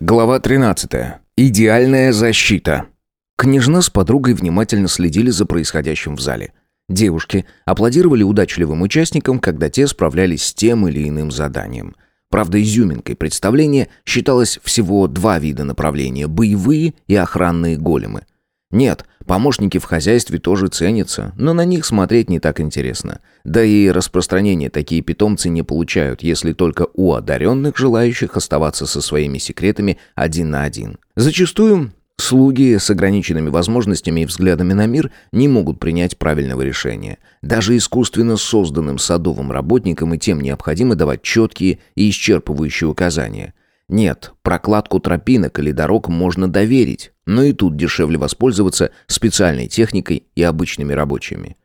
Глава 13. Идеальная защита. Княжна с подругой внимательно следили за происходящим в зале. Девушки аплодировали удачливым участникам, когда те справлялись с тем или иным заданием. Правда, изюминкой представления считалось всего два вида направления – боевые и охранные големы. Нет, помощники в хозяйстве тоже ценятся, но на них смотреть не так интересно. Да и распространение такие питомцы не получают, если только у одаренных, желающих оставаться со своими секретами один на один. Зачастую слуги с ограниченными возможностями и взглядами на мир не могут принять правильного решения. Даже искусственно созданным садовым работникам и тем необходимо давать четкие и исчерпывающие указания. Нет, прокладку тропинок или дорог можно доверить, но и тут дешевле воспользоваться специальной техникой и обычными рабочими.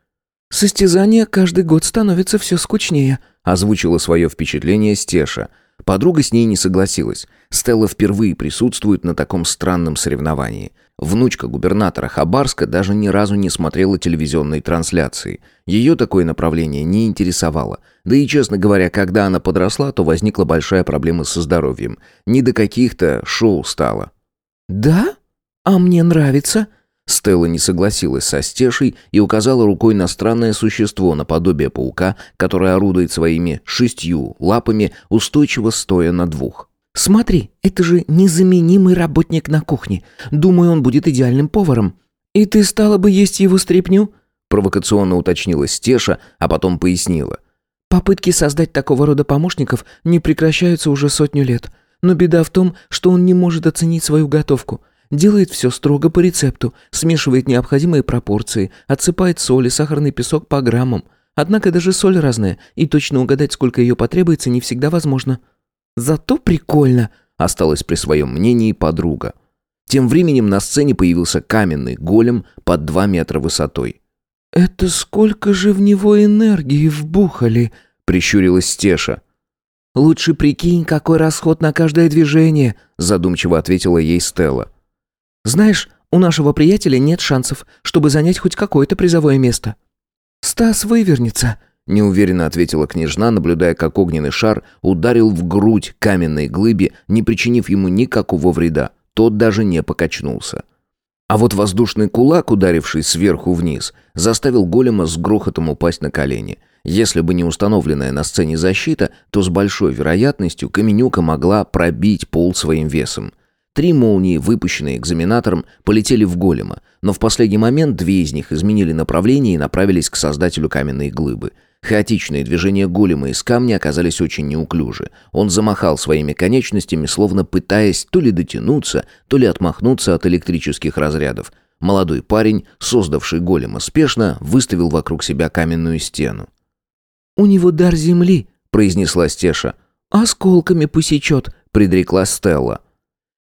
«Состязания каждый год становятся все скучнее», озвучила свое впечатление Стеша. Подруга с ней не согласилась. Стелла впервые присутствует на таком странном соревновании. Внучка губернатора Хабарска даже ни разу не смотрела телевизионной трансляции. Ее такое направление не интересовало. Да и, честно говоря, когда она подросла, то возникла большая проблема со здоровьем. Не до каких-то шоу стало. «Да? А мне нравится», Стелла не согласилась со Стешей и указала рукой на странное существо наподобие паука, которое орудует своими шестью лапами, устойчиво стоя на двух. «Смотри, это же незаменимый работник на кухне. Думаю, он будет идеальным поваром. И ты стала бы есть его стряпню?» Провокационно уточнила Стеша, а потом пояснила. «Попытки создать такого рода помощников не прекращаются уже сотню лет. Но беда в том, что он не может оценить свою готовку». Делает все строго по рецепту, смешивает необходимые пропорции, отсыпает соль и сахарный песок по граммам. Однако даже соль разная, и точно угадать, сколько ее потребуется, не всегда возможно. Зато прикольно, осталась при своем мнении подруга. Тем временем на сцене появился каменный голем под два метра высотой. «Это сколько же в него энергии вбухали?» — прищурилась Стеша. «Лучше прикинь, какой расход на каждое движение», — задумчиво ответила ей Стелла. Знаешь, у нашего приятеля нет шансов, чтобы занять хоть какое-то призовое место». «Стас вывернется», — неуверенно ответила княжна, наблюдая, как огненный шар ударил в грудь каменной глыбе, не причинив ему никакого вреда. Тот даже не покачнулся. А вот воздушный кулак, ударивший сверху вниз, заставил голема с грохотом упасть на колени. Если бы не установленная на сцене защита, то с большой вероятностью Каменюка могла пробить пол своим весом. Три молнии, выпущенные экзаменатором, полетели в голема, но в последний момент две из них изменили направление и направились к создателю каменной глыбы. Хаотичные движения голема из камня оказались очень неуклюжи. Он замахал своими конечностями, словно пытаясь то ли дотянуться, то ли отмахнуться от электрических разрядов. Молодой парень, создавший голема спешно, выставил вокруг себя каменную стену. «У него дар земли», — произнесла Стеша. «Осколками посечет», — предрекла Стелла.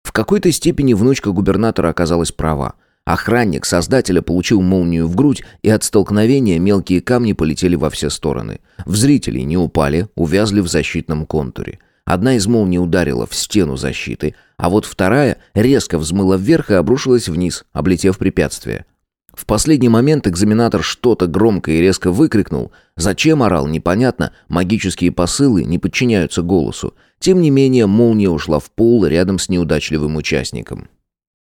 В какой-то степени внучка губернатора оказалась права. Охранник создателя получил молнию в грудь, и от столкновения мелкие камни полетели во все стороны. В зрителей не упали, увязли в защитном контуре. Одна из молний ударила в стену защиты, а вот вторая резко взмыла вверх и обрушилась вниз, облетев препятствие. В последний момент экзаменатор что-то громко и резко выкрикнул. Зачем орал, непонятно, магические посылы не подчиняются голосу. Тем не менее, молния ушла в пол рядом с неудачливым участником.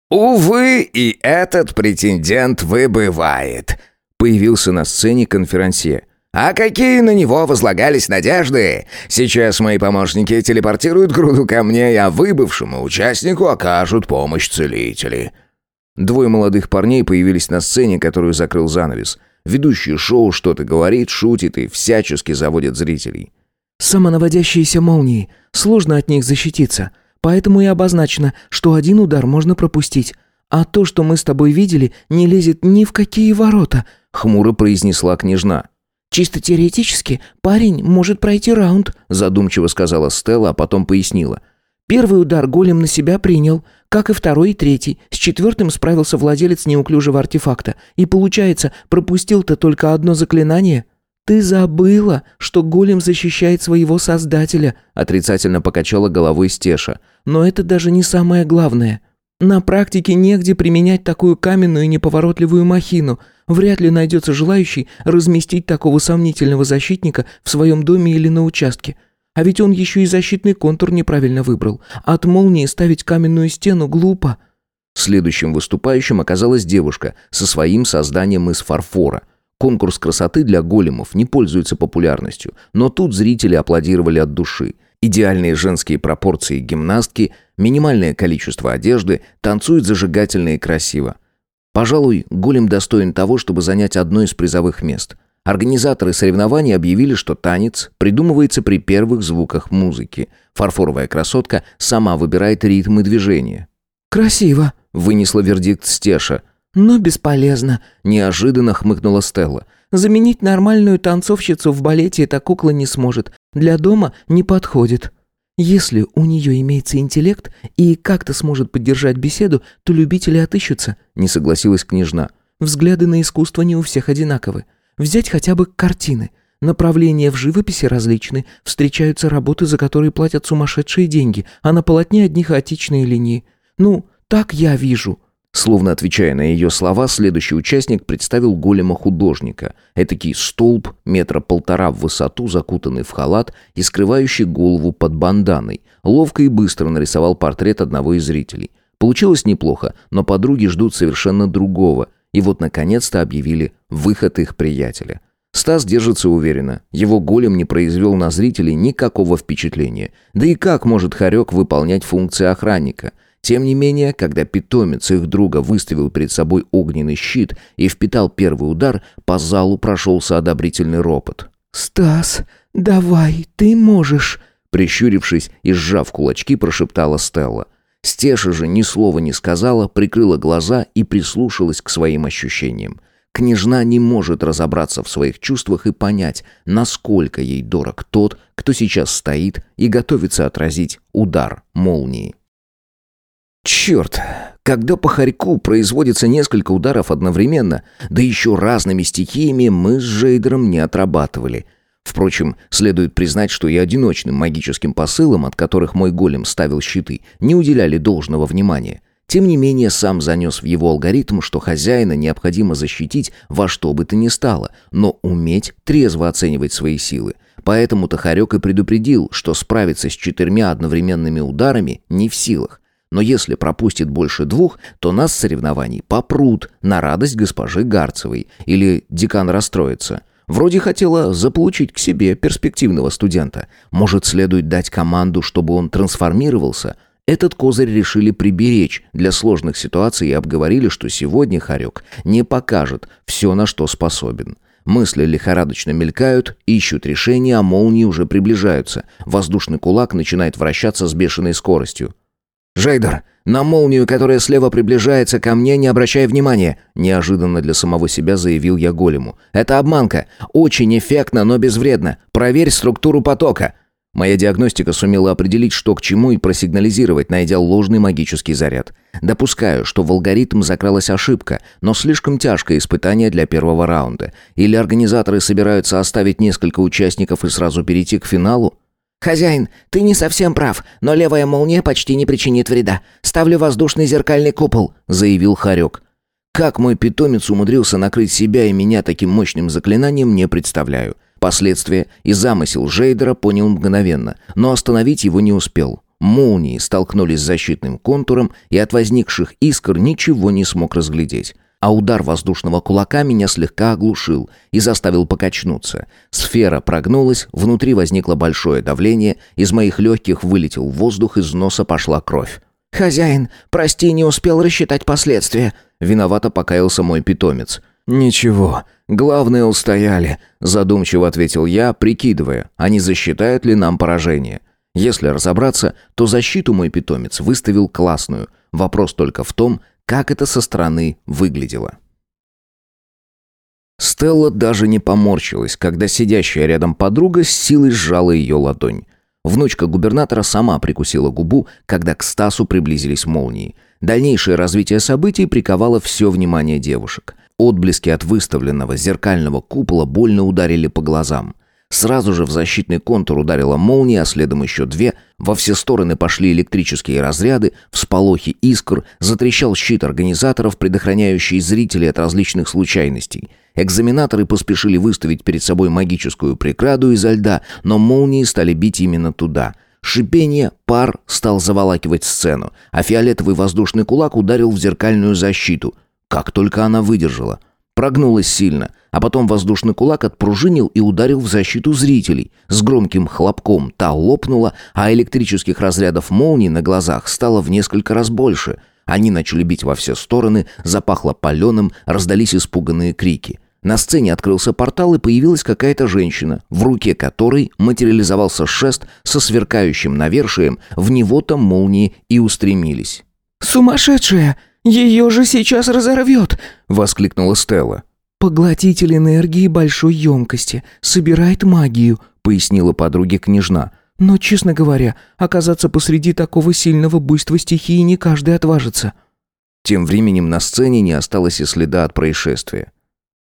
«Увы, и этот претендент выбывает», — появился на сцене конферансье. «А какие на него возлагались надежды? Сейчас мои помощники телепортируют груду камней, а выбывшему участнику окажут помощь целители». Двое молодых парней появились на сцене, которую закрыл занавес. Ведущий шоу что-то говорит, шутит и всячески заводит зрителей. «Самонаводящиеся молнии. Сложно от них защититься. Поэтому и обозначено, что один удар можно пропустить. А то, что мы с тобой видели, не лезет ни в какие ворота», — хмуро произнесла княжна. «Чисто теоретически парень может пройти раунд», — задумчиво сказала Стелла, а потом пояснила. «Первый удар голем на себя принял, как и второй и третий. С четвертым справился владелец неуклюжего артефакта. И получается, пропустил-то только одно заклинание». «Ты забыла, что голем защищает своего создателя», — отрицательно покачала головой Стеша. «Но это даже не самое главное. На практике негде применять такую каменную и неповоротливую махину. Вряд ли найдется желающий разместить такого сомнительного защитника в своем доме или на участке. А ведь он еще и защитный контур неправильно выбрал. От молнии ставить каменную стену глупо». Следующим выступающим оказалась девушка со своим созданием из фарфора. Конкурс красоты для големов не пользуется популярностью, но тут зрители аплодировали от души. Идеальные женские пропорции гимнастки, минимальное количество одежды, танцуют зажигательно и красиво. Пожалуй, голем достоин того, чтобы занять одно из призовых мест. Организаторы соревнований объявили, что танец придумывается при первых звуках музыки. Фарфоровая красотка сама выбирает ритм и движение. «Красиво», — вынесла вердикт Стеша. «Но бесполезно», — неожиданно хмыкнула Стелла. «Заменить нормальную танцовщицу в балете эта кукла не сможет. Для дома не подходит». Если у нее имеется интеллект и как-то сможет поддержать беседу, то любители отыщутся», — не согласилась княжна. «Взгляды на искусство не у всех одинаковы. Взять хотя бы картины. Направления в живописи различны. Встречаются работы, за которые платят сумасшедшие деньги, а на полотне одни хаотичные линии. Ну, так я вижу». Словно отвечая на ее слова, следующий участник представил голема художника. Этакий столб, метра полтора в высоту, закутанный в халат и скрывающий голову под банданой. Ловко и быстро нарисовал портрет одного из зрителей. Получилось неплохо, но подруги ждут совершенно другого. И вот наконец-то объявили выход их приятеля. Стас держится уверенно. Его голем не произвел на зрителей никакого впечатления. Да и как может Харек выполнять функции охранника – тем не менее, когда питомец их друга выставил перед собой огненный щит и впитал первый удар, по залу прошелся одобрительный ропот. «Стас, давай, ты можешь!» Прищурившись и сжав кулачки, прошептала Стелла. Стеша же ни слова не сказала, прикрыла глаза и прислушалась к своим ощущениям. Княжна не может разобраться в своих чувствах и понять, насколько ей дорог тот, кто сейчас стоит и готовится отразить удар молнии. Черт, когда по хорьку производится несколько ударов одновременно, да еще разными стихиями, мы с Жейдером не отрабатывали. Впрочем, следует признать, что и одиночным магическим посылам, от которых мой голем ставил щиты, не уделяли должного внимания. Тем не менее, сам занес в его алгоритм, что хозяина необходимо защитить во что бы то ни стало, но уметь трезво оценивать свои силы. Поэтому Тахарек и предупредил, что справиться с четырьмя одновременными ударами не в силах. Но если пропустит больше двух, то нас с соревнований попрут на радость госпожи Гарцевой. Или декан расстроится. Вроде хотела заполучить к себе перспективного студента. Может, следует дать команду, чтобы он трансформировался? Этот козырь решили приберечь для сложных ситуаций и обговорили, что сегодня Харек не покажет все, на что способен. Мысли лихорадочно мелькают, ищут решения, а молнии уже приближаются. Воздушный кулак начинает вращаться с бешеной скоростью. «Жейдер, на молнию, которая слева приближается ко мне, не обращай внимания», неожиданно для самого себя заявил я голему. «Это обманка. Очень эффектно, но безвредно. Проверь структуру потока». Моя диагностика сумела определить, что к чему и просигнализировать, найдя ложный магический заряд. Допускаю, что в алгоритм закралась ошибка, но слишком тяжкое испытание для первого раунда. Или организаторы собираются оставить несколько участников и сразу перейти к финалу? «Хозяин, ты не совсем прав, но левая молния почти не причинит вреда. Ставлю воздушный зеркальный купол», — заявил Харек. Как мой питомец умудрился накрыть себя и меня таким мощным заклинанием, не представляю. Последствия и замысел Жейдера понял мгновенно, но остановить его не успел. Молнии столкнулись с защитным контуром, и от возникших искр ничего не смог разглядеть а удар воздушного кулака меня слегка оглушил и заставил покачнуться. Сфера прогнулась, внутри возникло большое давление, из моих легких вылетел воздух, из носа пошла кровь. «Хозяин, прости, не успел рассчитать последствия», — виновато покаялся мой питомец. «Ничего, главное устояли», — задумчиво ответил я, прикидывая, а не засчитают ли нам поражение. Если разобраться, то защиту мой питомец выставил классную. Вопрос только в том, как это со стороны выглядело. Стелла даже не поморщилась, когда сидящая рядом подруга с силой сжала ее ладонь. Внучка губернатора сама прикусила губу, когда к Стасу приблизились молнии. Дальнейшее развитие событий приковало все внимание девушек. Отблески от выставленного зеркального купола больно ударили по глазам. Сразу же в защитный контур ударила молния, а следом еще две. Во все стороны пошли электрические разряды, всполохи искр, затрещал щит организаторов, предохраняющий зрителей от различных случайностей. Экзаменаторы поспешили выставить перед собой магическую преграду изо льда, но молнии стали бить именно туда. Шипение, пар стал заволакивать сцену, а фиолетовый воздушный кулак ударил в зеркальную защиту. Как только она выдержала. Прогнулась сильно, а потом воздушный кулак отпружинил и ударил в защиту зрителей. С громким хлопком та лопнула, а электрических разрядов молний на глазах стало в несколько раз больше. Они начали бить во все стороны, запахло паленым, раздались испуганные крики. На сцене открылся портал, и появилась какая-то женщина, в руке которой материализовался шест со сверкающим навершием, в него-то молнии и устремились. «Сумасшедшая! Ее же сейчас разорвет!» — воскликнула Стелла. «Поглотитель энергии большой емкости, собирает магию», — пояснила подруге княжна. «Но, честно говоря, оказаться посреди такого сильного буйства стихии не каждый отважится». Тем временем на сцене не осталось и следа от происшествия.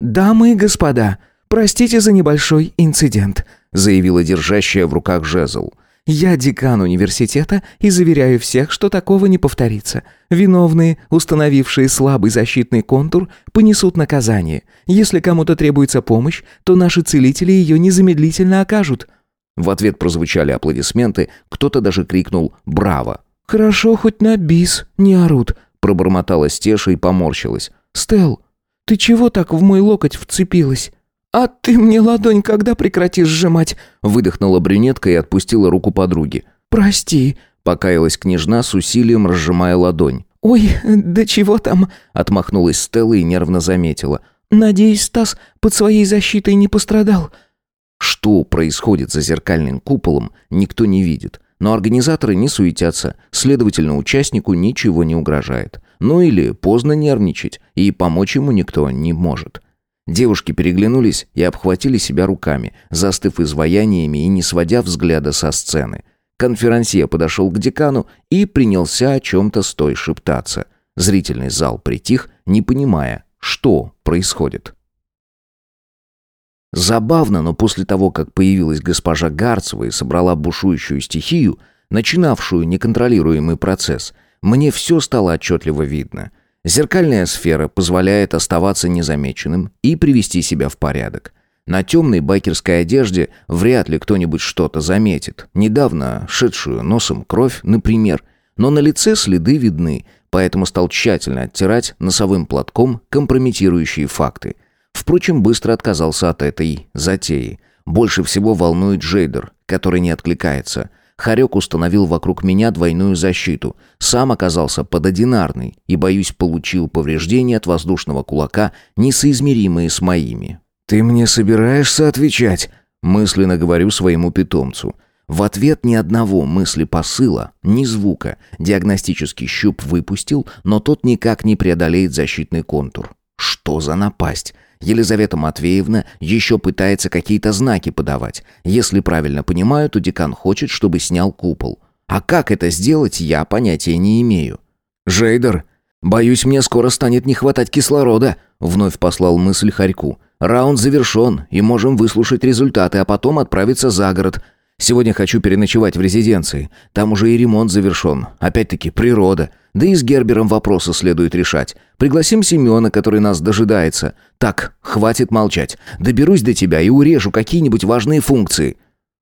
«Дамы и господа, простите за небольшой инцидент», — заявила держащая в руках жезл. Я декан университета и заверяю всех, что такого не повторится. Виновные, установившие слабый защитный контур, понесут наказание. Если кому-то требуется помощь, то наши целители ее незамедлительно окажут». В ответ прозвучали аплодисменты, кто-то даже крикнул «Браво!». «Хорошо, хоть на бис не орут», — пробормотала Стеша и поморщилась. «Стелл, ты чего так в мой локоть вцепилась?» «А ты мне ладонь когда прекратишь сжимать?» Выдохнула брюнетка и отпустила руку подруги. «Прости», — покаялась княжна с усилием, разжимая ладонь. «Ой, да чего там?» — отмахнулась Стелла и нервно заметила. «Надеюсь, Стас под своей защитой не пострадал». Что происходит за зеркальным куполом, никто не видит. Но организаторы не суетятся, следовательно, участнику ничего не угрожает. Ну или поздно нервничать, и помочь ему никто не может. Девушки переглянулись и обхватили себя руками, застыв изваяниями и не сводя взгляда со сцены. Конферансье подошел к декану и принялся о чем-то стой шептаться. Зрительный зал притих, не понимая, что происходит. Забавно, но после того, как появилась госпожа Гарцева и собрала бушующую стихию, начинавшую неконтролируемый процесс, мне все стало отчетливо видно. Зеркальная сфера позволяет оставаться незамеченным и привести себя в порядок. На темной байкерской одежде вряд ли кто-нибудь что-то заметит. Недавно шедшую носом кровь, например. Но на лице следы видны, поэтому стал тщательно оттирать носовым платком компрометирующие факты. Впрочем, быстро отказался от этой затеи. Больше всего волнует Джейдер, который не откликается. Харек установил вокруг меня двойную защиту. Сам оказался под одинарной и, боюсь, получил повреждения от воздушного кулака, несоизмеримые с моими. «Ты мне собираешься отвечать?» Мысленно говорю своему питомцу. В ответ ни одного мысли посыла, ни звука. Диагностический щуп выпустил, но тот никак не преодолеет защитный контур. Что за напасть? Елизавета Матвеевна еще пытается какие-то знаки подавать. Если правильно понимаю, то декан хочет, чтобы снял купол. А как это сделать, я понятия не имею. «Жейдер, боюсь, мне скоро станет не хватать кислорода», — вновь послал мысль Харьку. «Раунд завершен, и можем выслушать результаты, а потом отправиться за город. Сегодня хочу переночевать в резиденции. Там уже и ремонт завершен. Опять-таки, природа. Да и с Гербером вопросы следует решать. Пригласим Семена, который нас дожидается. Так, хватит молчать. Доберусь до тебя и урежу какие-нибудь важные функции».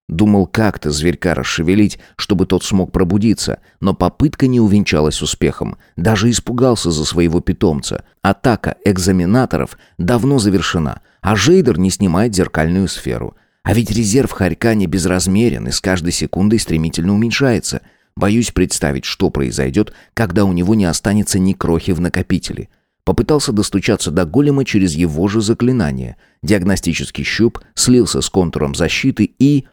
Думал как-то зверька расшевелить, чтобы тот смог пробудиться, но попытка не увенчалась успехом. Даже испугался за своего питомца. Атака экзаменаторов давно завершена, а Жейдер не снимает зеркальную сферу. А ведь резерв Харька не безразмерен и с каждой секундой стремительно уменьшается – Боюсь представить, что произойдет, когда у него не останется ни крохи в накопителе. Попытался достучаться до голема через его же заклинание. Диагностический щуп слился с контуром защиты и...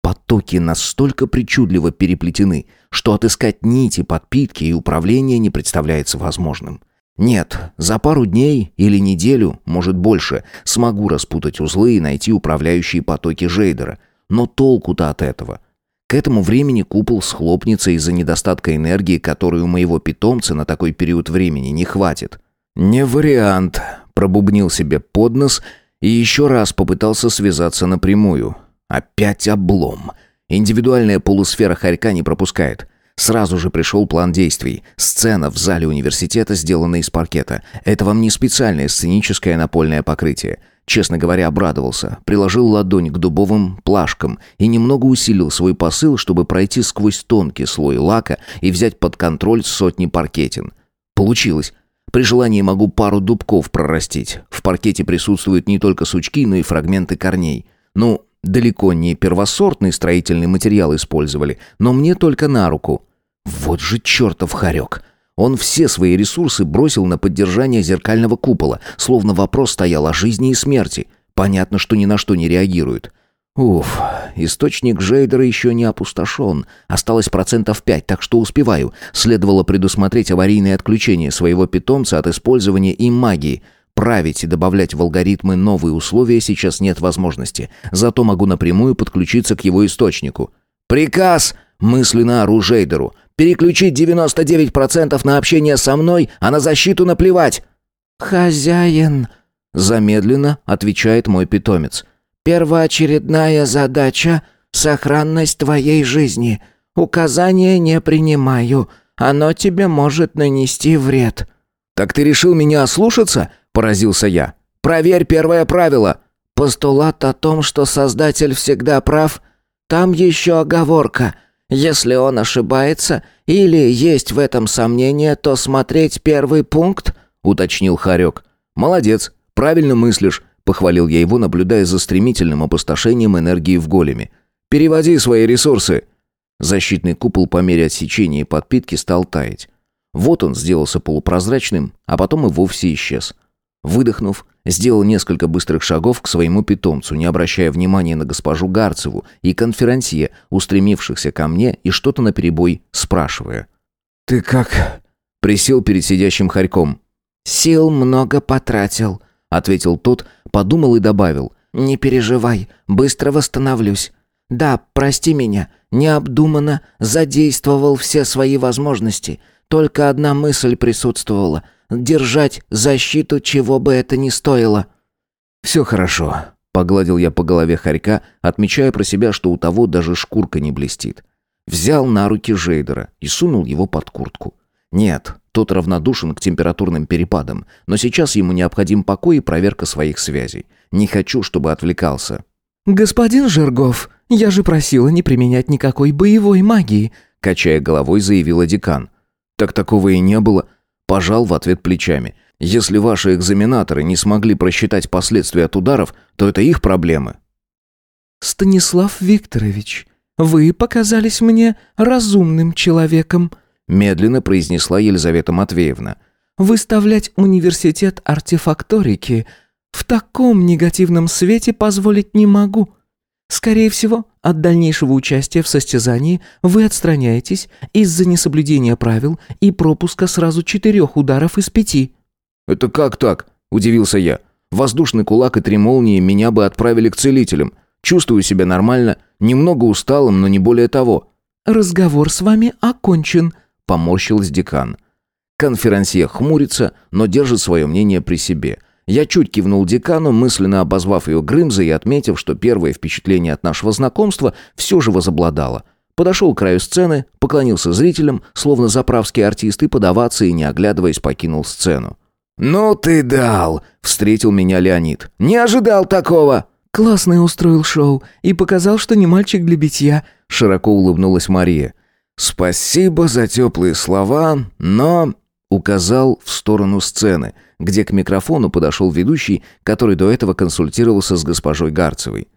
Потоки настолько причудливо переплетены, что отыскать нити подпитки и управления не представляется возможным. Нет, за пару дней или неделю, может больше, смогу распутать узлы и найти управляющие потоки Жейдера. Но толку-то от этого. К этому времени купол схлопнется из-за недостатка энергии, которой у моего питомца на такой период времени не хватит. «Не вариант», — пробубнил себе под нос и еще раз попытался связаться напрямую. Опять облом. Индивидуальная полусфера хорька не пропускает. Сразу же пришел план действий. Сцена в зале университета сделана из паркета. Это вам не специальное сценическое напольное покрытие. Честно говоря, обрадовался. Приложил ладонь к дубовым плашкам и немного усилил свой посыл, чтобы пройти сквозь тонкий слой лака и взять под контроль сотни паркетин. Получилось. При желании могу пару дубков прорастить. В паркете присутствуют не только сучки, но и фрагменты корней. Ну, далеко не первосортный строительный материал использовали, но мне только на руку. Вот же чертов хорек. Он все свои ресурсы бросил на поддержание зеркального купола, словно вопрос стоял о жизни и смерти. Понятно, что ни на что не реагирует. Уф, источник Жейдера еще не опустошен. Осталось процентов пять, так что успеваю. Следовало предусмотреть аварийное отключение своего питомца от использования им магии. Править и добавлять в алгоритмы новые условия сейчас нет возможности. Зато могу напрямую подключиться к его источнику. «Приказ!» — мысленно ору Жейдеру. Переключить 99% на общение со мной, а на защиту наплевать». «Хозяин», — замедленно отвечает мой питомец. «Первоочередная задача — сохранность твоей жизни. Указания не принимаю. Оно тебе может нанести вред». «Так ты решил меня ослушаться?» — поразился я. «Проверь первое правило». «Постулат о том, что Создатель всегда прав. Там еще оговорка — если он ошибается или есть в этом сомнение, то смотреть первый пункт», — уточнил Харек. «Молодец, правильно мыслишь», — похвалил я его, наблюдая за стремительным опустошением энергии в големе. «Переводи свои ресурсы». Защитный купол по мере отсечения и подпитки стал таять. Вот он сделался полупрозрачным, а потом и вовсе исчез. Выдохнув, сделал несколько быстрых шагов к своему питомцу, не обращая внимания на госпожу Гарцеву и конферансье, устремившихся ко мне и что-то наперебой спрашивая. «Ты как?» Присел перед сидящим хорьком. «Сил много потратил», — ответил тот, подумал и добавил. «Не переживай, быстро восстановлюсь. Да, прости меня, необдуманно задействовал все свои возможности. Только одна мысль присутствовала — держать защиту, чего бы это ни стоило». «Все хорошо», — погладил я по голове хорька, отмечая про себя, что у того даже шкурка не блестит. Взял на руки Жейдера и сунул его под куртку. Нет, тот равнодушен к температурным перепадам, но сейчас ему необходим покой и проверка своих связей. Не хочу, чтобы отвлекался. «Господин Жиргов, я же просила не применять никакой боевой магии», качая головой, заявила декан. «Так такого и не было. Пожал в ответ плечами. Если ваши экзаменаторы не смогли просчитать последствия от ударов, то это их проблемы. Станислав Викторович, вы показались мне разумным человеком, медленно произнесла Елизавета Матвеевна. Выставлять университет артефакторики в таком негативном свете позволить не могу. Скорее всего, от дальнейшего участия в состязании вы отстраняетесь из-за несоблюдения правил и пропуска сразу четырех ударов из пяти». «Это как так?» – удивился я. «Воздушный кулак и три молнии меня бы отправили к целителям. Чувствую себя нормально, немного усталым, но не более того». «Разговор с вами окончен», – поморщилась декан. Конферансье хмурится, но держит свое мнение при себе – я чуть кивнул декану, мысленно обозвав ее Грымзой и отметив, что первое впечатление от нашего знакомства все же возобладало. Подошел к краю сцены, поклонился зрителям, словно заправский артист, и подаваться и не оглядываясь покинул сцену. «Ну ты дал!» — встретил меня Леонид. «Не ожидал такого!» «Классный устроил шоу и показал, что не мальчик для битья», — широко улыбнулась Мария. «Спасибо за теплые слова, но...» — указал в сторону сцены — где к микрофону подошел ведущий, который до этого консультировался с госпожой Гарцевой.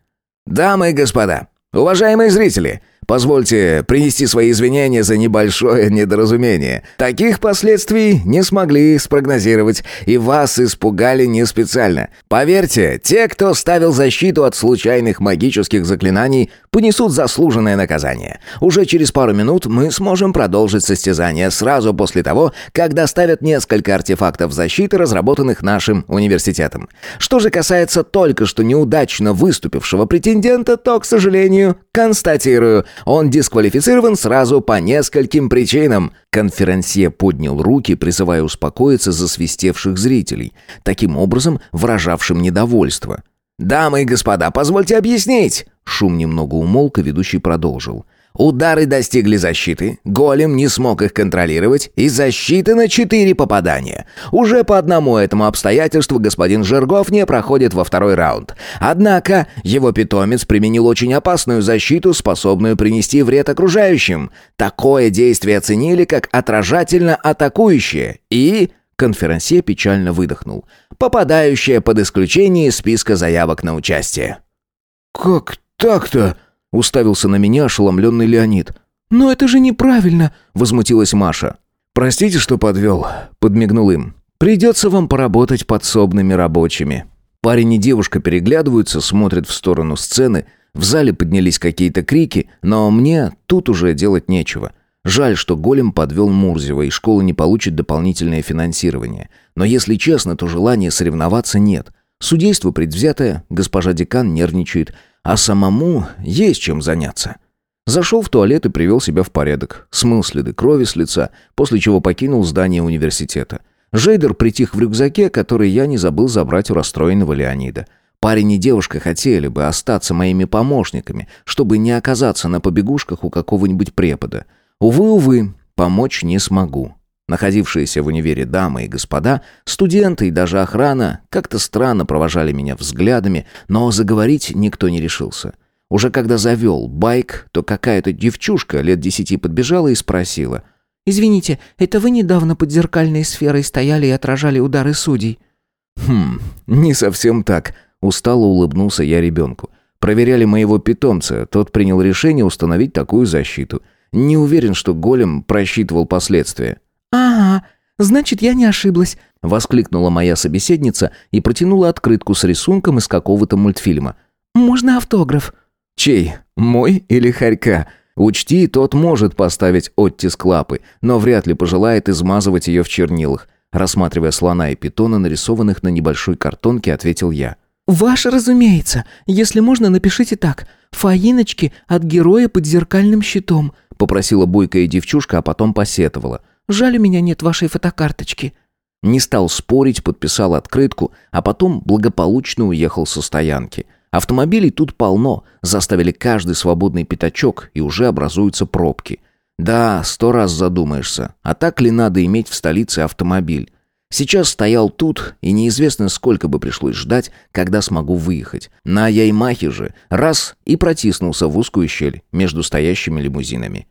«Дамы и господа, уважаемые зрители, Позвольте принести свои извинения за небольшое недоразумение. Таких последствий не смогли спрогнозировать, и вас испугали не специально. Поверьте, те, кто ставил защиту от случайных магических заклинаний, понесут заслуженное наказание. Уже через пару минут мы сможем продолжить состязание сразу после того, как доставят несколько артефактов защиты, разработанных нашим университетом. Что же касается только что неудачно выступившего претендента, то, к сожалению, констатирую, он дисквалифицирован сразу по нескольким причинам. Конферансье поднял руки, призывая успокоиться засвистевших зрителей, таким образом выражавшим недовольство. «Дамы и господа, позвольте объяснить!» Шум немного умолк, и ведущий продолжил. Удары достигли защиты, голем не смог их контролировать, и защита на четыре попадания. Уже по одному этому обстоятельству господин Жиргов не проходит во второй раунд. Однако его питомец применил очень опасную защиту, способную принести вред окружающим. Такое действие оценили как отражательно атакующее и... Конферансье печально выдохнул. Попадающее под исключение списка заявок на участие. «Как так-то?» Уставился на меня ошеломленный Леонид. «Но это же неправильно!» — возмутилась Маша. «Простите, что подвел», — подмигнул им. «Придется вам поработать подсобными рабочими». Парень и девушка переглядываются, смотрят в сторону сцены. В зале поднялись какие-то крики, но мне тут уже делать нечего. Жаль, что голем подвел Мурзева, и школа не получит дополнительное финансирование. Но если честно, то желания соревноваться нет. Судейство предвзятое, госпожа декан нервничает — а самому есть чем заняться. Зашел в туалет и привел себя в порядок, смыл следы крови с лица, после чего покинул здание университета. Жейдер притих в рюкзаке, который я не забыл забрать у расстроенного Леонида. Парень и девушка хотели бы остаться моими помощниками, чтобы не оказаться на побегушках у какого-нибудь препода. Увы, увы, помочь не смогу. Находившиеся в универе дамы и господа, студенты и даже охрана как-то странно провожали меня взглядами, но заговорить никто не решился. Уже когда завел байк, то какая-то девчушка лет десяти подбежала и спросила. «Извините, это вы недавно под зеркальной сферой стояли и отражали удары судей?» «Хм, не совсем так», — устало улыбнулся я ребенку. «Проверяли моего питомца, тот принял решение установить такую защиту. Не уверен, что голем просчитывал последствия». «Ага, значит, я не ошиблась», — воскликнула моя собеседница и протянула открытку с рисунком из какого-то мультфильма. «Можно автограф?» «Чей? Мой или Харька?» Учти, тот может поставить оттиск лапы, но вряд ли пожелает измазывать ее в чернилах. Рассматривая слона и питона, нарисованных на небольшой картонке, ответил я. «Ваше, разумеется. Если можно, напишите так. Фаиночки от героя под зеркальным щитом», — попросила бойкая девчушка, а потом посетовала. Жаль, у меня нет вашей фотокарточки». Не стал спорить, подписал открытку, а потом благополучно уехал со стоянки. Автомобилей тут полно, заставили каждый свободный пятачок, и уже образуются пробки. Да, сто раз задумаешься, а так ли надо иметь в столице автомобиль? Сейчас стоял тут, и неизвестно, сколько бы пришлось ждать, когда смогу выехать. На Яймахе же раз и протиснулся в узкую щель между стоящими лимузинами.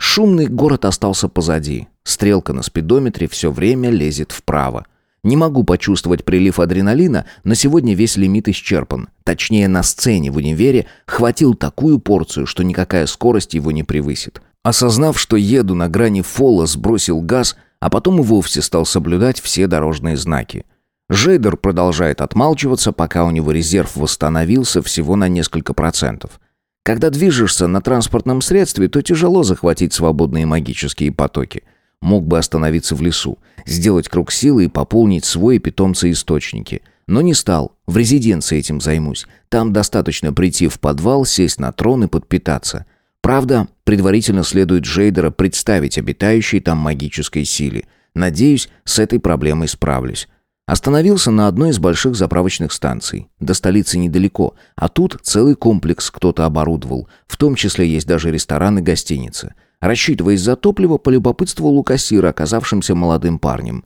Шумный город остался позади. Стрелка на спидометре все время лезет вправо. Не могу почувствовать прилив адреналина, но сегодня весь лимит исчерпан. Точнее, на сцене в универе хватил такую порцию, что никакая скорость его не превысит. Осознав, что еду на грани фола, сбросил газ, а потом и вовсе стал соблюдать все дорожные знаки. Жейдер продолжает отмалчиваться, пока у него резерв восстановился всего на несколько процентов. Когда движешься на транспортном средстве, то тяжело захватить свободные магические потоки. Мог бы остановиться в лесу, сделать круг силы и пополнить свой питомцы-источники. Но не стал. В резиденции этим займусь. Там достаточно прийти в подвал, сесть на трон и подпитаться. Правда, предварительно следует Джейдера представить обитающей там магической силе. Надеюсь, с этой проблемой справлюсь. Остановился на одной из больших заправочных станций. До столицы недалеко, а тут целый комплекс кто-то оборудовал. В том числе есть даже ресторан и гостиница. Рассчитываясь за топливо, полюбопытствовал у кассира, оказавшимся молодым парнем.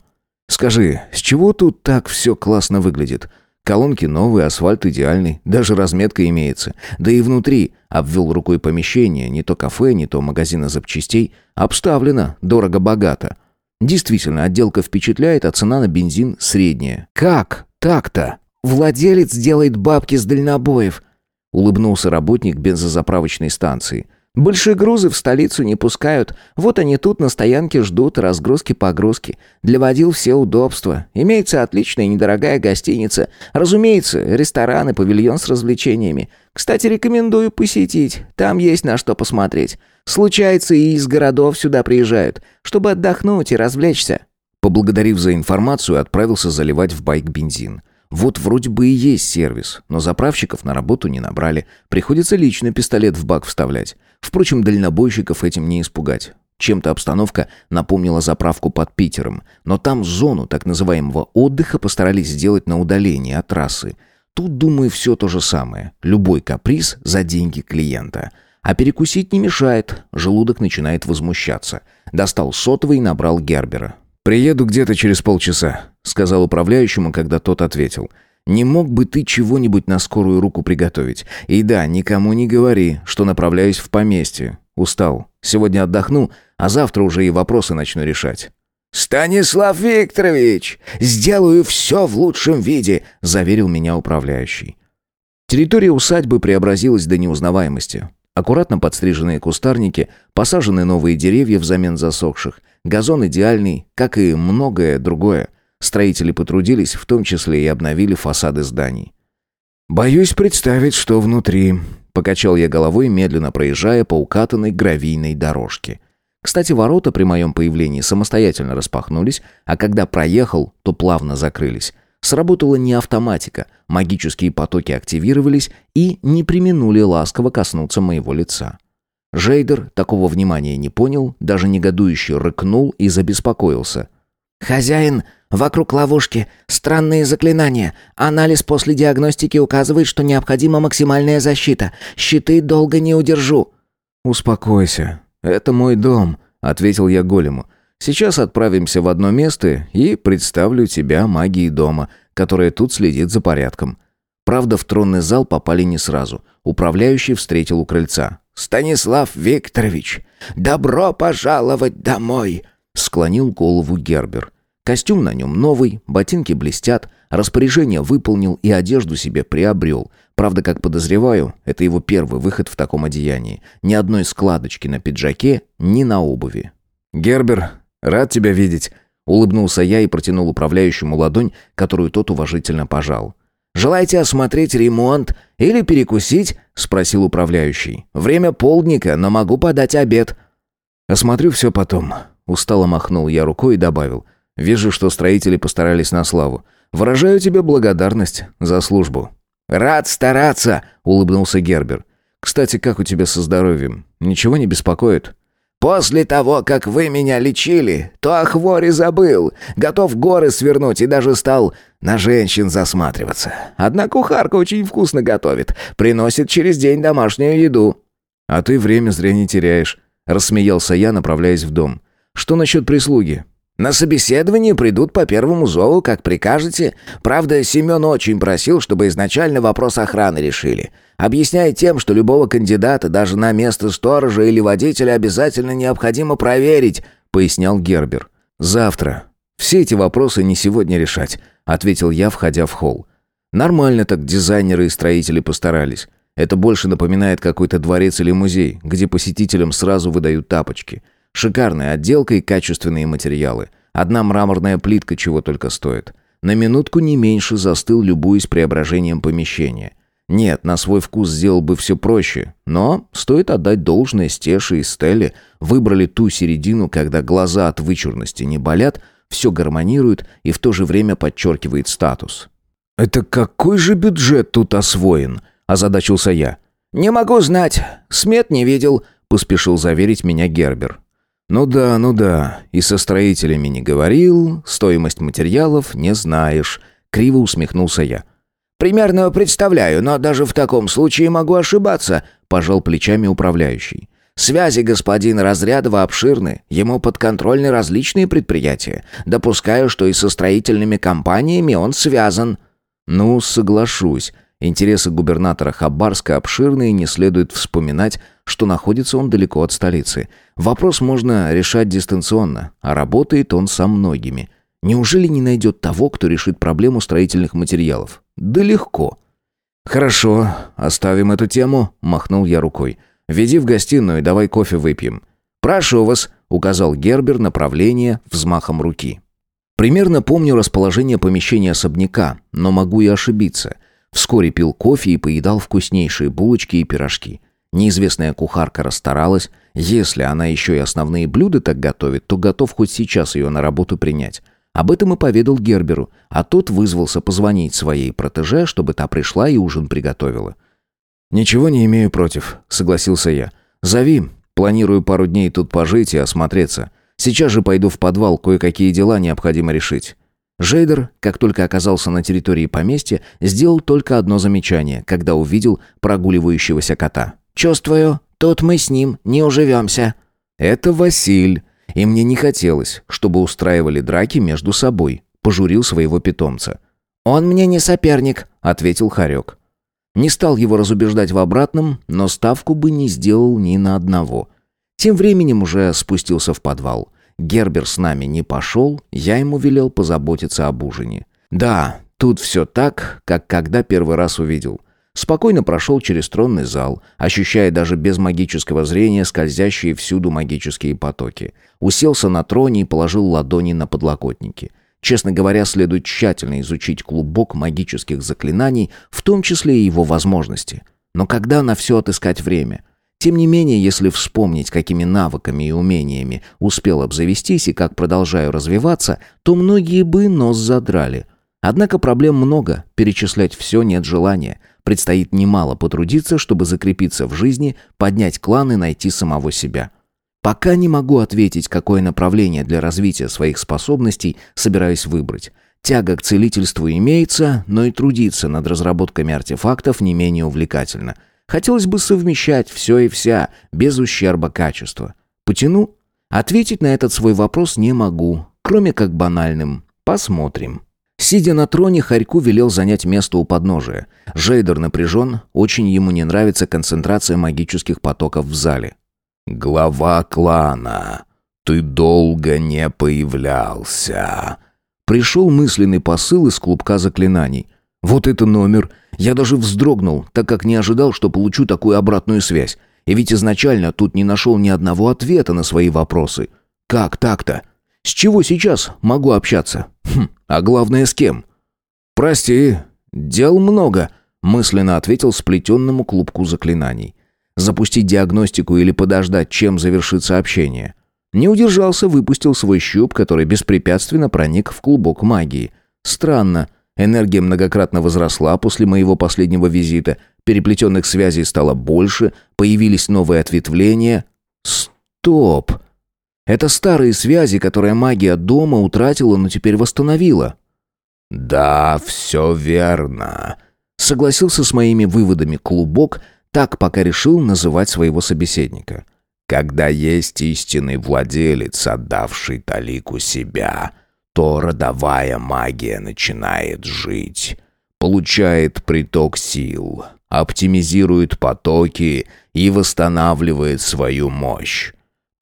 «Скажи, с чего тут так все классно выглядит? Колонки новые, асфальт идеальный, даже разметка имеется. Да и внутри, обвел рукой помещение, не то кафе, не то магазина запчастей, обставлено дорого-богато». Действительно, отделка впечатляет, а цена на бензин средняя. Как так-то? Владелец делает бабки с дальнобоев, улыбнулся работник бензозаправочной станции. Большие грузы в столицу не пускают. Вот они тут на стоянке ждут разгрузки-погрузки. Для водил все удобства. Имеется отличная недорогая гостиница. Разумеется, ресторан и павильон с развлечениями. Кстати, рекомендую посетить. Там есть на что посмотреть. Случается, и из городов сюда приезжают, чтобы отдохнуть и развлечься». Поблагодарив за информацию, отправился заливать в байк бензин. Вот вроде бы и есть сервис, но заправщиков на работу не набрали. Приходится лично пистолет в бак вставлять. Впрочем, дальнобойщиков этим не испугать. Чем-то обстановка напомнила заправку под Питером, но там зону так называемого отдыха постарались сделать на удалении от трассы. Тут, думаю, все то же самое. Любой каприз за деньги клиента. А перекусить не мешает, желудок начинает возмущаться. Достал сотовый и набрал Гербера. «Приеду где-то через полчаса», — сказал управляющему, когда тот ответил. «Не мог бы ты чего-нибудь на скорую руку приготовить? И да, никому не говори, что направляюсь в поместье. Устал. Сегодня отдохну, а завтра уже и вопросы начну решать». «Станислав Викторович, сделаю все в лучшем виде», — заверил меня управляющий. Территория усадьбы преобразилась до неузнаваемости. Аккуратно подстриженные кустарники, посажены новые деревья взамен засохших, газон идеальный, как и многое другое. Строители потрудились, в том числе и обновили фасады зданий. «Боюсь представить, что внутри», — покачал я головой, медленно проезжая по укатанной гравийной дорожке. Кстати, ворота при моем появлении самостоятельно распахнулись, а когда проехал, то плавно закрылись. Сработала не автоматика, магические потоки активировались и не применули ласково коснуться моего лица. Жейдер такого внимания не понял, даже негодующе рыкнул и забеспокоился. «Хозяин, вокруг ловушки, странные заклинания. Анализ после диагностики указывает, что необходима максимальная защита. Щиты долго не удержу». «Успокойся. Это мой дом», — ответил я голему. Сейчас отправимся в одно место и представлю тебя магии дома, которая тут следит за порядком. Правда, в тронный зал попали не сразу. Управляющий встретил у крыльца. «Станислав Викторович, добро пожаловать домой!» Склонил голову Гербер. Костюм на нем новый, ботинки блестят, распоряжение выполнил и одежду себе приобрел. Правда, как подозреваю, это его первый выход в таком одеянии. Ни одной складочки на пиджаке, ни на обуви. «Гербер, «Рад тебя видеть», — улыбнулся я и протянул управляющему ладонь, которую тот уважительно пожал. «Желаете осмотреть ремонт или перекусить?» — спросил управляющий. «Время полдника, но могу подать обед». «Осмотрю все потом», — устало махнул я рукой и добавил. «Вижу, что строители постарались на славу. Выражаю тебе благодарность за службу». «Рад стараться», — улыбнулся Гербер. «Кстати, как у тебя со здоровьем? Ничего не беспокоит?» После того, как вы меня лечили, то о хворе забыл, готов горы свернуть и даже стал на женщин засматриваться. Одна кухарка очень вкусно готовит, приносит через день домашнюю еду». «А ты время зря не теряешь», — рассмеялся я, направляясь в дом. «Что насчет прислуги?» На собеседование придут по первому зову, как прикажете. Правда, Семен очень просил, чтобы изначально вопрос охраны решили. Объясняя тем, что любого кандидата даже на место сторожа или водителя обязательно необходимо проверить, пояснял Гербер. Завтра. Все эти вопросы не сегодня решать, ответил я, входя в холл. Нормально так дизайнеры и строители постарались. Это больше напоминает какой-то дворец или музей, где посетителям сразу выдают тапочки. Шикарная отделка и качественные материалы. Одна мраморная плитка чего только стоит. На минутку не меньше застыл, любуясь преображением помещения. Нет, на свой вкус сделал бы все проще, но стоит отдать должное Стеше и Стелле, выбрали ту середину, когда глаза от вычурности не болят, все гармонирует и в то же время подчеркивает статус. «Это какой же бюджет тут освоен?» – озадачился я. «Не могу знать. Смет не видел», – поспешил заверить меня Гербер. «Ну да, ну да, и со строителями не говорил, стоимость материалов не знаешь», — криво усмехнулся я. «Примерно представляю, но даже в таком случае могу ошибаться», — пожал плечами управляющий. «Связи господина Разрядова обширны, ему подконтрольны различные предприятия. Допускаю, что и со строительными компаниями он связан». «Ну, соглашусь. Интересы губернатора Хабарска обширны и не следует вспоминать, что находится он далеко от столицы. Вопрос можно решать дистанционно, а работает он со многими. Неужели не найдет того, кто решит проблему строительных материалов? Да легко. «Хорошо, оставим эту тему», — махнул я рукой. «Веди в гостиную, давай кофе выпьем». «Прошу вас», — указал Гербер направление взмахом руки. Примерно помню расположение помещения особняка, но могу и ошибиться. Вскоре пил кофе и поедал вкуснейшие булочки и пирожки. Неизвестная кухарка расстаралась. Если она еще и основные блюда так готовит, то готов хоть сейчас ее на работу принять. Об этом и поведал Герберу, а тот вызвался позвонить своей протеже, чтобы та пришла и ужин приготовила. «Ничего не имею против», — согласился я. «Зови. Планирую пару дней тут пожить и осмотреться. Сейчас же пойду в подвал, кое-какие дела необходимо решить. Жейдер, как только оказался на территории поместья, сделал только одно замечание, когда увидел прогуливающегося кота. «Чувствую, Тут мы с ним не уживемся». «Это Василь, и мне не хотелось, чтобы устраивали драки между собой», пожурил своего питомца. «Он мне не соперник», — ответил Харек. Не стал его разубеждать в обратном, но ставку бы не сделал ни на одного. Тем временем уже спустился в подвал. Гербер с нами не пошел, я ему велел позаботиться об ужине. Да, тут все так, как когда первый раз увидел. Спокойно прошел через тронный зал, ощущая даже без магического зрения скользящие всюду магические потоки. Уселся на троне и положил ладони на подлокотники. Честно говоря, следует тщательно изучить клубок магических заклинаний, в том числе и его возможности. Но когда на все отыскать время? Тем не менее, если вспомнить, какими навыками и умениями успел обзавестись и как продолжаю развиваться, то многие бы нос задрали. Однако проблем много, перечислять все нет желания. Предстоит немало потрудиться, чтобы закрепиться в жизни, поднять клан и найти самого себя. Пока не могу ответить, какое направление для развития своих способностей собираюсь выбрать. Тяга к целительству имеется, но и трудиться над разработками артефактов не менее увлекательно. Хотелось бы совмещать все и вся, без ущерба качества. Потяну? Ответить на этот свой вопрос не могу, кроме как банальным. Посмотрим. Сидя на троне, Харьку велел занять место у подножия. Жейдер напряжен, очень ему не нравится концентрация магических потоков в зале. «Глава клана, ты долго не появлялся». Пришел мысленный посыл из клубка заклинаний. Вот это номер. Я даже вздрогнул, так как не ожидал, что получу такую обратную связь. И ведь изначально тут не нашел ни одного ответа на свои вопросы. Как так-то? С чего сейчас могу общаться? Хм, а главное, с кем? «Прости, дел много», — мысленно ответил сплетенному клубку заклинаний запустить диагностику или подождать, чем завершится общение. Не удержался, выпустил свой щуп, который беспрепятственно проник в клубок магии. Странно. Энергия многократно возросла после моего последнего визита, переплетенных связей стало больше, появились новые ответвления. Стоп! Это старые связи, которые магия дома утратила, но теперь восстановила. «Да, все верно», — согласился с моими выводами клубок, так пока решил называть своего собеседника. «Когда есть истинный владелец, отдавший талику себя, то родовая магия начинает жить, получает приток сил, оптимизирует потоки и восстанавливает свою мощь.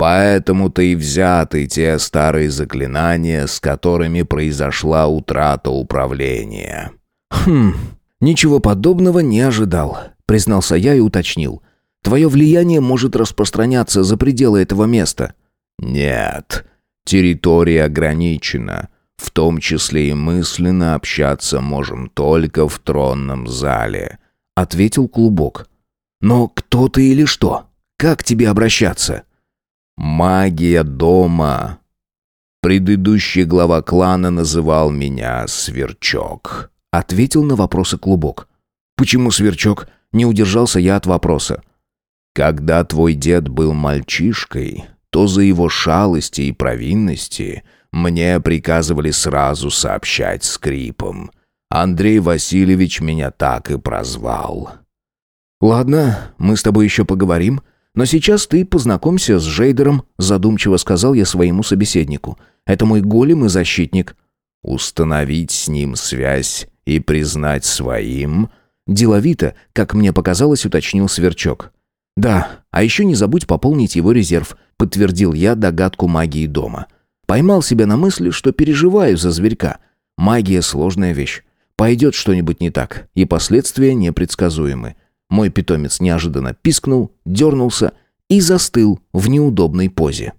Поэтому-то и взяты те старые заклинания, с которыми произошла утрата управления». «Хм, ничего подобного не ожидал признался я и уточнил. Твое влияние может распространяться за пределы этого места. Нет, территория ограничена. В том числе и мысленно общаться можем только в тронном зале, ответил клубок. Но кто ты или что? Как тебе обращаться? Магия дома. Предыдущий глава клана называл меня Сверчок, ответил на вопросы клубок. Почему Сверчок? Не удержался я от вопроса. «Когда твой дед был мальчишкой, то за его шалости и провинности мне приказывали сразу сообщать скрипом. Андрей Васильевич меня так и прозвал». «Ладно, мы с тобой еще поговорим, но сейчас ты познакомься с Жейдером», задумчиво сказал я своему собеседнику. «Это мой голем и защитник». «Установить с ним связь и признать своим...» Деловито, как мне показалось, уточнил Сверчок. «Да, а еще не забудь пополнить его резерв», подтвердил я догадку магии дома. Поймал себя на мысли, что переживаю за зверька. Магия — сложная вещь. Пойдет что-нибудь не так, и последствия непредсказуемы. Мой питомец неожиданно пискнул, дернулся и застыл в неудобной позе.